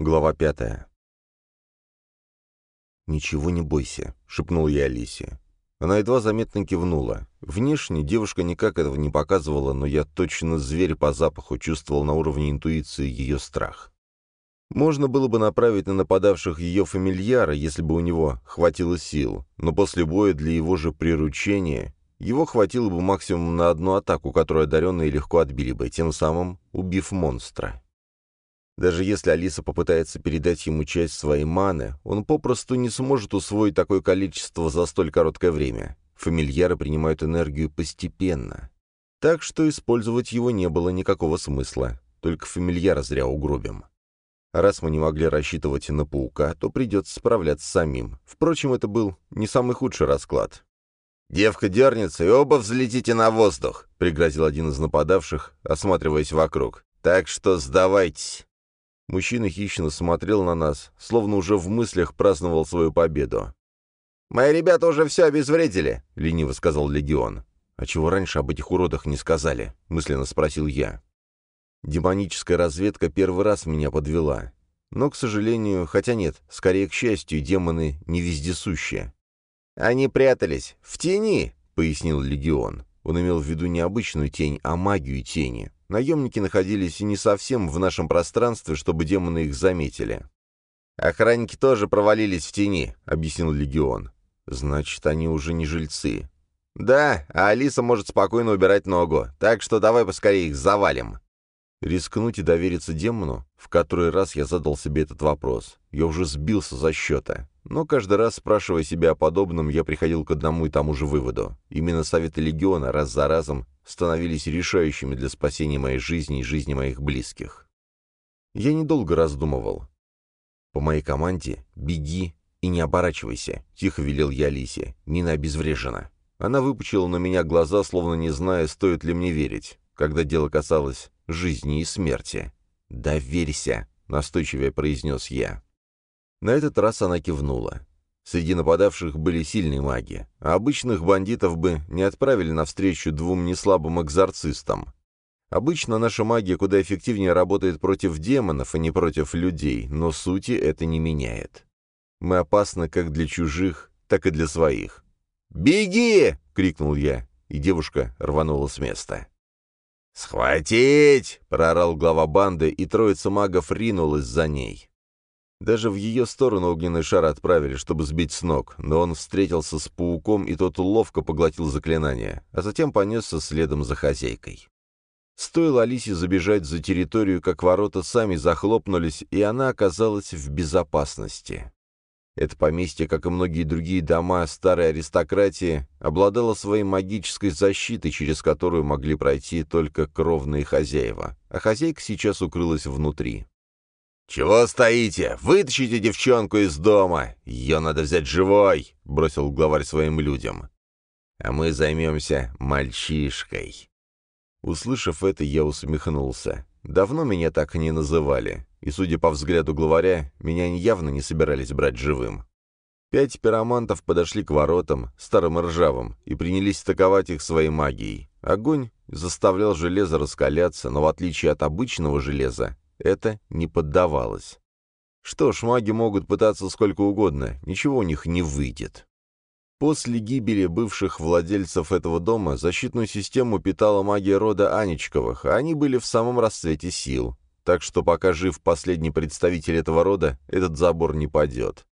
Глава пятая. «Ничего не бойся», — шепнул я Алисе. Она едва заметно кивнула. Внешне девушка никак этого не показывала, но я точно зверь по запаху чувствовал на уровне интуиции ее страх. Можно было бы направить на нападавших ее фамильяра, если бы у него хватило сил, но после боя для его же приручения его хватило бы максимум на одну атаку, которую одаренные легко отбили бы, тем самым убив монстра. Даже если Алиса попытается передать ему часть своей маны, он попросту не сможет усвоить такое количество за столь короткое время. Фамильяры принимают энергию постепенно. Так что использовать его не было никакого смысла, только фамильяра зря угробим. Раз мы не могли рассчитывать на паука, то придется справляться самим. Впрочем, это был не самый худший расклад. «Девка дернется, и оба взлетите на воздух», — пригрозил один из нападавших, осматриваясь вокруг. «Так что сдавайтесь». Мужчина хищно смотрел на нас, словно уже в мыслях праздновал свою победу. «Мои ребята уже все обезвредили», — лениво сказал Легион. «А чего раньше об этих уродах не сказали?» — мысленно спросил я. Демоническая разведка первый раз меня подвела. Но, к сожалению, хотя нет, скорее к счастью, демоны не вездесущие. «Они прятались. В тени», — пояснил Легион. Он имел в виду не обычную тень, а магию тени. Наемники находились и не совсем в нашем пространстве, чтобы демоны их заметили. «Охранники тоже провалились в тени», — объяснил Легион. «Значит, они уже не жильцы». «Да, а Алиса может спокойно убирать ногу, так что давай поскорее их завалим». Рискнуть и довериться демону? В который раз я задал себе этот вопрос. Я уже сбился за счета. Но каждый раз, спрашивая себя о подобном, я приходил к одному и тому же выводу. Именно советы Легиона раз за разом становились решающими для спасения моей жизни и жизни моих близких. Я недолго раздумывал. «По моей команде беги и не оборачивайся», — тихо велел я Алисе. Нина обезврежена. Она выпучила на меня глаза, словно не зная, стоит ли мне верить, когда дело касалось жизни и смерти. «Доверься», — настойчиво произнес я. На этот раз она кивнула. Среди нападавших были сильные маги, а обычных бандитов бы не отправили навстречу двум неслабым экзорцистам. Обычно наша магия куда эффективнее работает против демонов, а не против людей, но сути это не меняет. Мы опасны как для чужих, так и для своих. «Беги!» — крикнул я, и девушка рванула с места. «Схватить!» — проорал глава банды, и троица магов ринулась за ней. Даже в ее сторону огненный шар отправили, чтобы сбить с ног, но он встретился с пауком, и тот ловко поглотил заклинание, а затем понесся следом за хозяйкой. Стоило Алисе забежать за территорию, как ворота сами захлопнулись, и она оказалась в безопасности. Это поместье, как и многие другие дома старой аристократии, обладало своей магической защитой, через которую могли пройти только кровные хозяева, а хозяйка сейчас укрылась внутри. «Чего стоите? Вытащите девчонку из дома! Ее надо взять живой!» — бросил главарь своим людям. «А мы займемся мальчишкой». Услышав это, я усмехнулся. Давно меня так не называли, и, судя по взгляду главаря, меня явно не собирались брать живым. Пять пиромантов подошли к воротам, старым и ржавым, и принялись атаковать их своей магией. Огонь заставлял железо раскаляться, но в отличие от обычного железа, это не поддавалось. Что ж, маги могут пытаться сколько угодно, ничего у них не выйдет. После гибели бывших владельцев этого дома защитную систему питала магия рода Анечковых, а они были в самом расцвете сил. Так что пока жив последний представитель этого рода, этот забор не падет.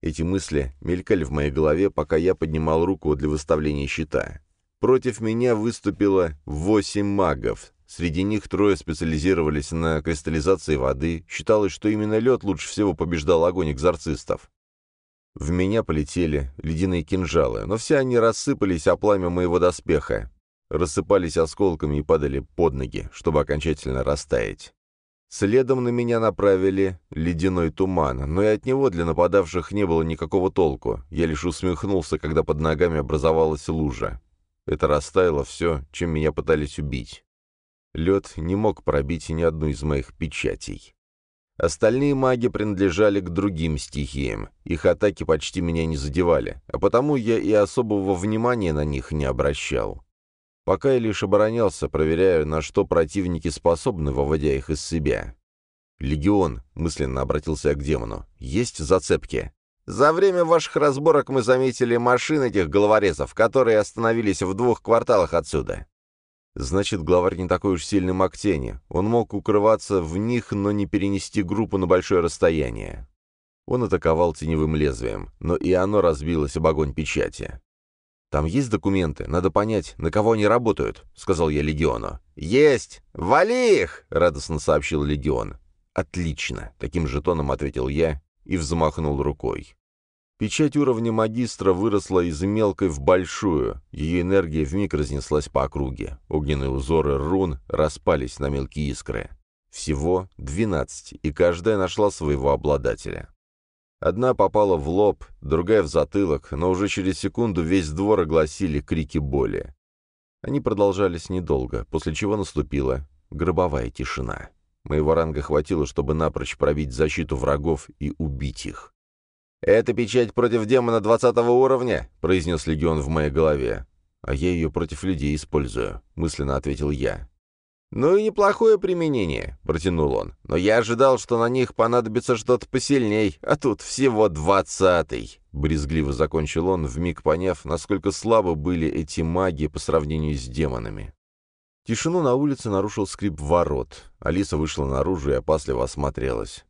Эти мысли мелькали в моей голове, пока я поднимал руку для выставления щита. Против меня выступило восемь магов, Среди них трое специализировались на кристаллизации воды, считалось, что именно лед лучше всего побеждал огонь экзорцистов. В меня полетели ледяные кинжалы, но все они рассыпались о пламя моего доспеха, рассыпались осколками и падали под ноги, чтобы окончательно растаять. Следом на меня направили ледяной туман, но и от него для нападавших не было никакого толку. Я лишь усмехнулся, когда под ногами образовалась лужа. Это растаяло все, чем меня пытались убить. Лед не мог пробить ни одну из моих печатей. Остальные маги принадлежали к другим стихиям, их атаки почти меня не задевали, а потому я и особого внимания на них не обращал. Пока я лишь оборонялся, проверяя, на что противники способны, выводя их из себя. «Легион», — мысленно обратился я к демону, — «есть зацепки». «За время ваших разборок мы заметили машины этих головорезов, которые остановились в двух кварталах отсюда». Значит, главарь не такой уж сильный маг тени. Он мог укрываться в них, но не перенести группу на большое расстояние. Он атаковал теневым лезвием, но и оно разбилось об огонь печати. «Там есть документы, надо понять, на кого они работают», — сказал я Легиону. «Есть! Вали их!» — радостно сообщил Легион. «Отлично!» — таким же тоном ответил я и взмахнул рукой. Печать уровня магистра выросла из мелкой в большую, ее энергия вмиг разнеслась по округе. Огненные узоры рун распались на мелкие искры. Всего двенадцать, и каждая нашла своего обладателя. Одна попала в лоб, другая в затылок, но уже через секунду весь двор огласили крики боли. Они продолжались недолго, после чего наступила гробовая тишина. Моего ранга хватило, чтобы напрочь пробить защиту врагов и убить их. «Это печать против демона двадцатого уровня», — произнес легион в моей голове. «А я ее против людей использую», — мысленно ответил я. «Ну и неплохое применение», — протянул он. «Но я ожидал, что на них понадобится что-то посильней, а тут всего двадцатый». Брезгливо закончил он, вмиг поняв, насколько слабы были эти маги по сравнению с демонами. Тишину на улице нарушил скрип ворот. Алиса вышла наружу и опасливо осмотрелась.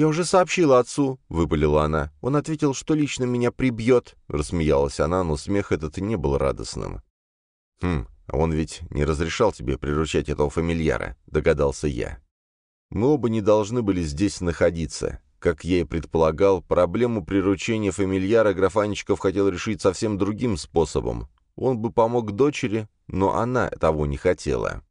«Я уже сообщила отцу», — выпалила она. «Он ответил, что лично меня прибьет», — рассмеялась она, но смех этот не был радостным. «Хм, а он ведь не разрешал тебе приручать этого фамильяра», — догадался я. «Мы оба не должны были здесь находиться. Как я и предполагал, проблему приручения фамильяра Графаничков хотел решить совсем другим способом. Он бы помог дочери, но она того не хотела.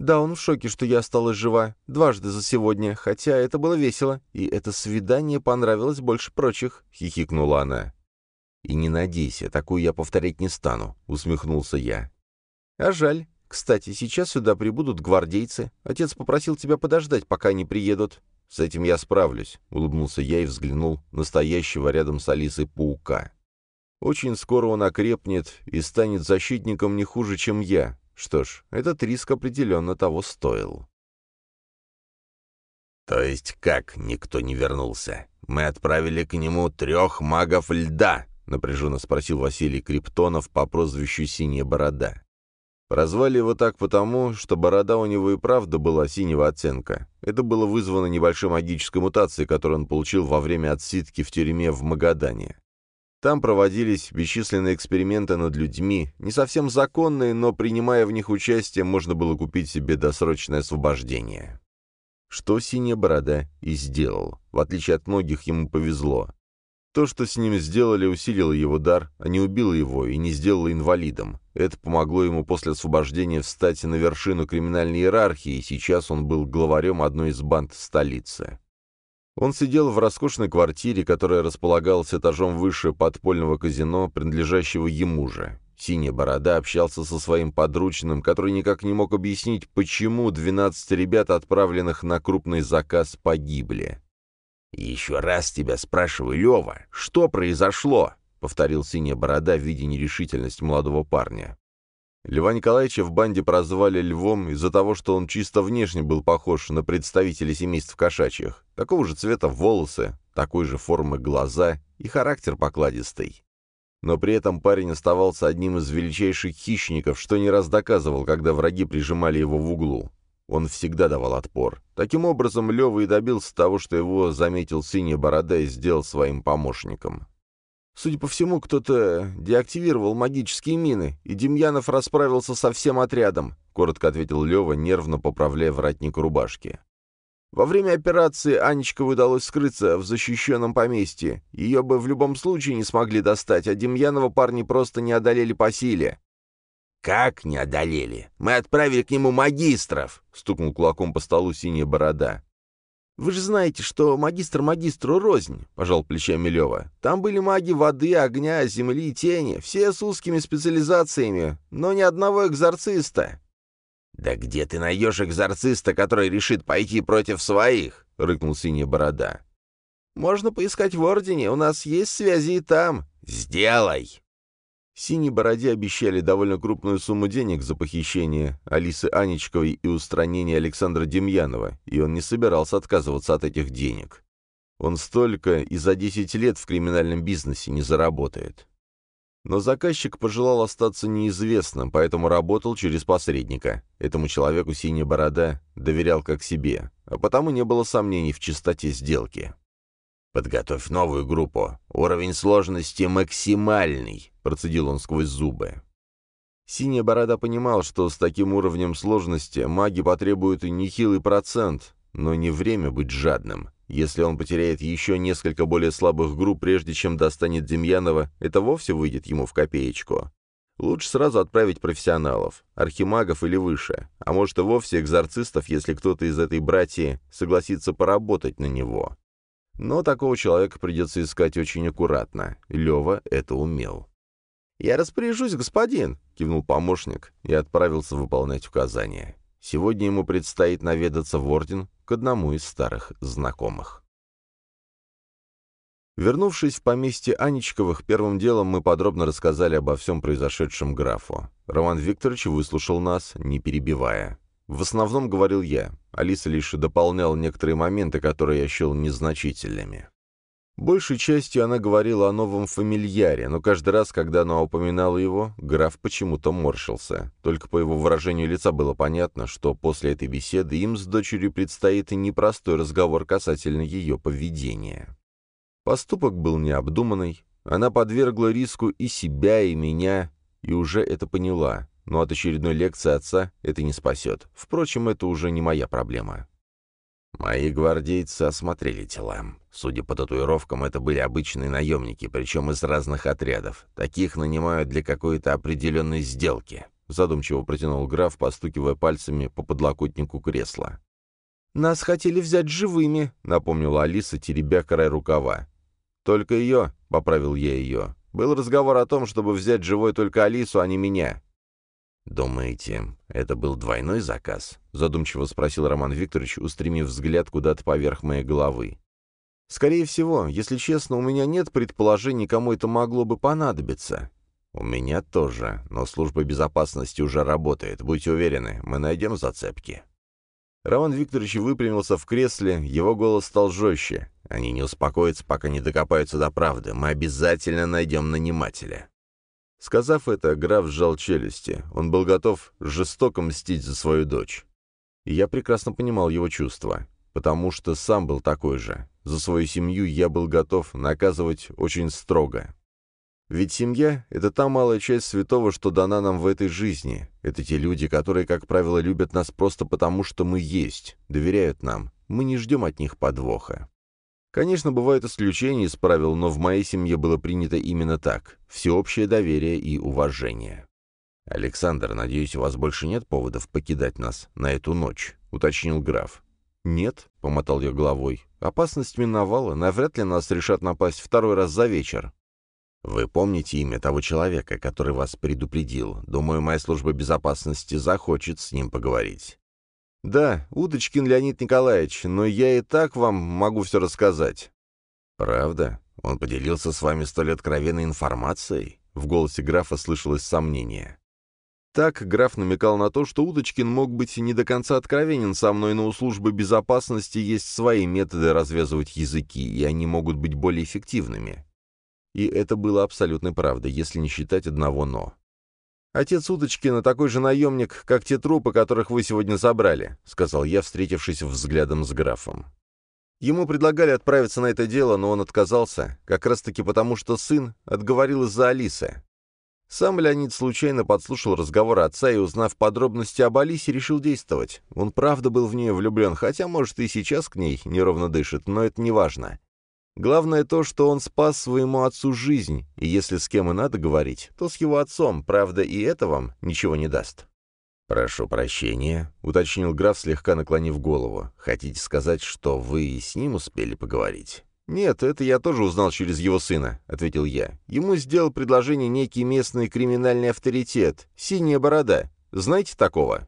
Да, он в шоке, что я осталась жива. Дважды за сегодня, хотя это было весело, и это свидание понравилось больше прочих», — хихикнула она. «И не надейся, такую я повторять не стану», — усмехнулся я. А жаль. Кстати, сейчас сюда прибудут гвардейцы. Отец попросил тебя подождать, пока они приедут. С этим я справлюсь, — улыбнулся я и взглянул на стоящего рядом с Алисой паука. Очень скоро он окрепнет и станет защитником не хуже, чем я. Что ж, этот риск определенно того стоил. «То есть как никто не вернулся? Мы отправили к нему трех магов льда?» — напряженно спросил Василий Криптонов по прозвищу «Синяя борода». Прозвали его так потому, что борода у него и правда была синего оттенка. Это было вызвано небольшой магической мутацией, которую он получил во время отсидки в тюрьме в Магадане. Там проводились бесчисленные эксперименты над людьми, не совсем законные, но принимая в них участие, можно было купить себе досрочное освобождение. Что Синяя Борода и сделал. В отличие от многих, ему повезло. То, что с ним сделали, усилило его дар, а не убило его и не сделало инвалидом. Это помогло ему после освобождения встать на вершину криминальной иерархии, и сейчас он был главарем одной из банд столицы. Он сидел в роскошной квартире, которая располагалась этажом выше подпольного казино, принадлежащего ему же. Синяя борода общался со своим подручным, который никак не мог объяснить, почему 12 ребят, отправленных на крупный заказ, погибли. «Еще раз тебя спрашиваю, Лева, что произошло?» — повторил синяя борода в виде нерешительности молодого парня. Льва Николаевича в банде прозвали Львом из-за того, что он чисто внешне был похож на представителей семейств кошачьих. Такого же цвета волосы, такой же формы глаза и характер покладистый. Но при этом парень оставался одним из величайших хищников, что не раз доказывал, когда враги прижимали его в углу. Он всегда давал отпор. Таким образом, Лева и добился того, что его заметил синяя борода и сделал своим помощником. Судя по всему, кто-то деактивировал магические мины, и Демьянов расправился со всем отрядом, коротко ответил Лева, нервно поправляя воротник рубашки. Во время операции Анечка удалось скрыться в защищенном поместье. Ее бы в любом случае не смогли достать, а Демьянова парни просто не одолели по силе. «Как не одолели? Мы отправили к нему магистров!» — стукнул кулаком по столу синяя борода. «Вы же знаете, что магистр магистру рознь», — пожал плечами Лева. «Там были маги воды, огня, земли, и тени, все с узкими специализациями, но ни одного экзорциста». «Да где ты найдешь экзорциста, который решит пойти против своих?» — рыкнул синяя борода. «Можно поискать в Ордене, у нас есть связи и там». «Сделай!» Синей бороде обещали довольно крупную сумму денег за похищение Алисы Анечковой и устранение Александра Демьянова, и он не собирался отказываться от этих денег. Он столько и за 10 лет в криминальном бизнесе не заработает. Но заказчик пожелал остаться неизвестным, поэтому работал через посредника. Этому человеку синяя борода доверял как себе, а потому не было сомнений в чистоте сделки. «Подготовь новую группу. Уровень сложности максимальный», — процедил он сквозь зубы. Синяя борода понимал, что с таким уровнем сложности маги потребуют нехилый процент, но не время быть жадным. Если он потеряет еще несколько более слабых групп, прежде чем достанет Демьянова, это вовсе выйдет ему в копеечку. Лучше сразу отправить профессионалов, архимагов или выше, а может и вовсе экзорцистов, если кто-то из этой братьи согласится поработать на него. Но такого человека придется искать очень аккуратно. Лева это умел. «Я распоряжусь, господин», — кивнул помощник и отправился выполнять указания. Сегодня ему предстоит наведаться в орден к одному из старых знакомых. Вернувшись в поместье Анечковых, первым делом мы подробно рассказали обо всем произошедшем графу. Роман Викторович выслушал нас, не перебивая. В основном говорил я. Алиса лишь дополняла некоторые моменты, которые я счел незначительными. Большей частью она говорила о новом фамильяре, но каждый раз, когда она упоминала его, граф почему-то морщился. Только по его выражению лица было понятно, что после этой беседы им с дочерью предстоит и непростой разговор касательно ее поведения. Поступок был необдуманный, она подвергла риску и себя, и меня, и уже это поняла но от очередной лекции отца это не спасет. Впрочем, это уже не моя проблема. Мои гвардейцы осмотрели тела. Судя по татуировкам, это были обычные наемники, причем из разных отрядов. Таких нанимают для какой-то определенной сделки. Задумчиво протянул граф, постукивая пальцами по подлокотнику кресла. «Нас хотели взять живыми», — напомнила Алиса, теребя край рукава. «Только ее», — поправил я ее. «Был разговор о том, чтобы взять живой только Алису, а не меня. «Думаете, это был двойной заказ?» — задумчиво спросил Роман Викторович, устремив взгляд куда-то поверх моей головы. «Скорее всего, если честно, у меня нет предположений, кому это могло бы понадобиться». «У меня тоже, но служба безопасности уже работает. Будьте уверены, мы найдем зацепки». Роман Викторович выпрямился в кресле, его голос стал жестче. «Они не успокоятся, пока не докопаются до правды. Мы обязательно найдем нанимателя». Сказав это, граф сжал челюсти. Он был готов жестоко мстить за свою дочь. И я прекрасно понимал его чувства, потому что сам был такой же. За свою семью я был готов наказывать очень строго. Ведь семья — это та малая часть святого, что дана нам в этой жизни. Это те люди, которые, как правило, любят нас просто потому, что мы есть, доверяют нам. Мы не ждем от них подвоха. Конечно, бывают исключения из правил, но в моей семье было принято именно так. Всеобщее доверие и уважение. «Александр, надеюсь, у вас больше нет поводов покидать нас на эту ночь», — уточнил граф. «Нет», — помотал я головой. «Опасность миновала. Навряд ли нас решат напасть второй раз за вечер». «Вы помните имя того человека, который вас предупредил? Думаю, моя служба безопасности захочет с ним поговорить». «Да, Удочкин Леонид Николаевич, но я и так вам могу все рассказать». «Правда? Он поделился с вами столь откровенной информацией?» В голосе графа слышалось сомнение. Так граф намекал на то, что Удочкин мог быть не до конца откровенен со мной, но у службы безопасности есть свои методы развязывать языки, и они могут быть более эффективными. И это было абсолютной правдой, если не считать одного «но». «Отец Удочкина такой же наемник, как те трупы, которых вы сегодня забрали», — сказал я, встретившись взглядом с графом. Ему предлагали отправиться на это дело, но он отказался, как раз-таки потому, что сын отговорил из-за Алисы. Сам Леонид случайно подслушал разговор отца и, узнав подробности об Алисе, решил действовать. Он правда был в нее влюблен, хотя, может, и сейчас к ней неровно дышит, но это не важно. Главное то, что он спас своему отцу жизнь, и если с кем и надо говорить, то с его отцом, правда, и это вам ничего не даст. «Прошу прощения», — уточнил граф, слегка наклонив голову. «Хотите сказать, что вы и с ним успели поговорить?» «Нет, это я тоже узнал через его сына», — ответил я. «Ему сделал предложение некий местный криминальный авторитет, Синяя Борода. Знаете такого?»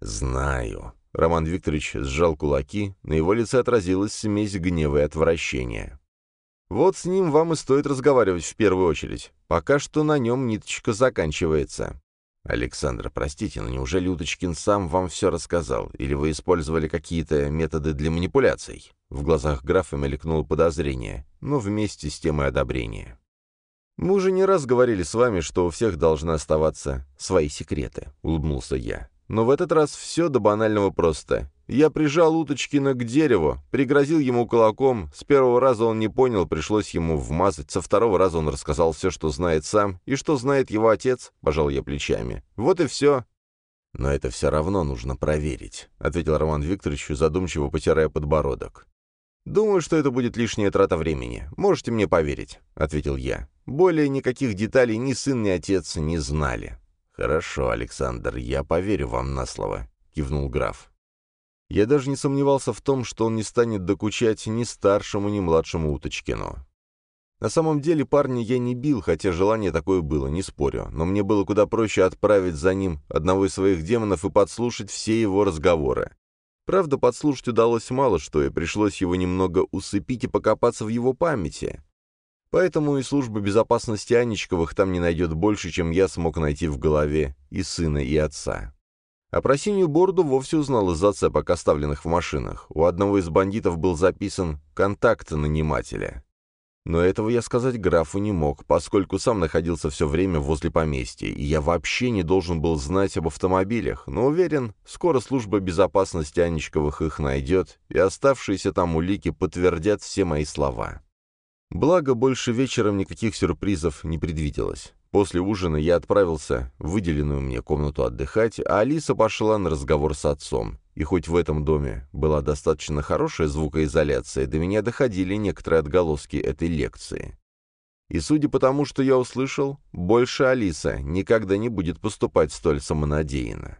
«Знаю», Роман Викторович сжал кулаки, на его лице отразилась смесь гнева и отвращения. Вот с ним вам и стоит разговаривать в первую очередь. Пока что на нем ниточка заканчивается. Александр, простите, но неужели Уточкин сам вам все рассказал? Или вы использовали какие-то методы для манипуляций? В глазах графа мелькнуло подозрение, но вместе с тем и одобрение. «Мы уже не раз говорили с вами, что у всех должны оставаться свои секреты», — улыбнулся я. «Но в этот раз все до банального просто. Я прижал Уточкина к дереву, пригрозил ему кулаком. С первого раза он не понял, пришлось ему вмазать. Со второго раза он рассказал все, что знает сам, и что знает его отец, пожал я плечами. Вот и все. «Но это все равно нужно проверить», — ответил Роман Викторович, задумчиво потирая подбородок. «Думаю, что это будет лишняя трата времени. Можете мне поверить», — ответил я. «Более никаких деталей ни сын, ни отец не знали». «Хорошо, Александр, я поверю вам на слово», — кивнул граф. Я даже не сомневался в том, что он не станет докучать ни старшему, ни младшему Уточкину. На самом деле парня я не бил, хотя желание такое было, не спорю, но мне было куда проще отправить за ним одного из своих демонов и подслушать все его разговоры. Правда, подслушать удалось мало что, и пришлось его немного усыпить и покопаться в его памяти. Поэтому и служба безопасности Анечковых там не найдет больше, чем я смог найти в голове и сына, и отца. А про синюю бороду вовсе узнал из зацепок, оставленных в машинах. У одного из бандитов был записан контакт нанимателя. Но этого я сказать графу не мог, поскольку сам находился все время возле поместья, и я вообще не должен был знать об автомобилях, но уверен, скоро служба безопасности Анечковых их найдет, и оставшиеся там улики подтвердят все мои слова. Благо, больше вечером никаких сюрпризов не предвиделось. После ужина я отправился в выделенную мне комнату отдыхать, а Алиса пошла на разговор с отцом. И хоть в этом доме была достаточно хорошая звукоизоляция, до меня доходили некоторые отголоски этой лекции. И судя по тому, что я услышал, больше Алиса никогда не будет поступать столь самонадеянно.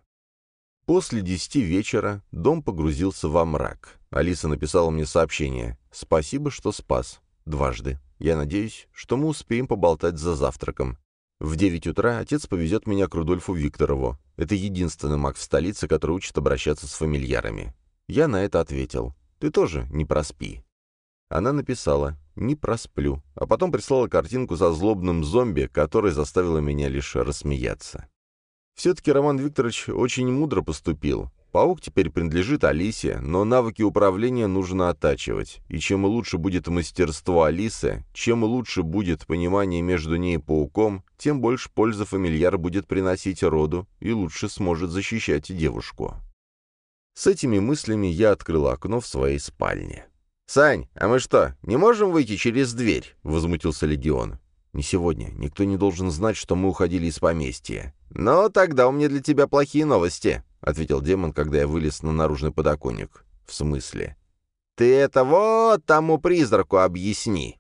После десяти вечера дом погрузился во мрак. Алиса написала мне сообщение «Спасибо, что спас». Дважды. Я надеюсь, что мы успеем поболтать за завтраком. В девять утра отец повезет меня к Рудольфу Викторову. Это единственный маг в столице, который учит обращаться с фамильярами. Я на это ответил. Ты тоже не проспи. Она написала «не просплю», а потом прислала картинку со злобным зомби, который заставила меня лишь рассмеяться. Все-таки Роман Викторович очень мудро поступил. Паук теперь принадлежит Алисе, но навыки управления нужно оттачивать, и чем лучше будет мастерство Алисы, чем лучше будет понимание между ней и пауком, тем больше пользы фамильяр будет приносить роду и лучше сможет защищать девушку. С этими мыслями я открыл окно в своей спальне. «Сань, а мы что, не можем выйти через дверь?» — возмутился Легион. «Не сегодня. Никто не должен знать, что мы уходили из поместья». «Но тогда у меня для тебя плохие новости», — ответил демон, когда я вылез на наружный подоконник. «В смысле?» «Ты это вот тому призраку объясни».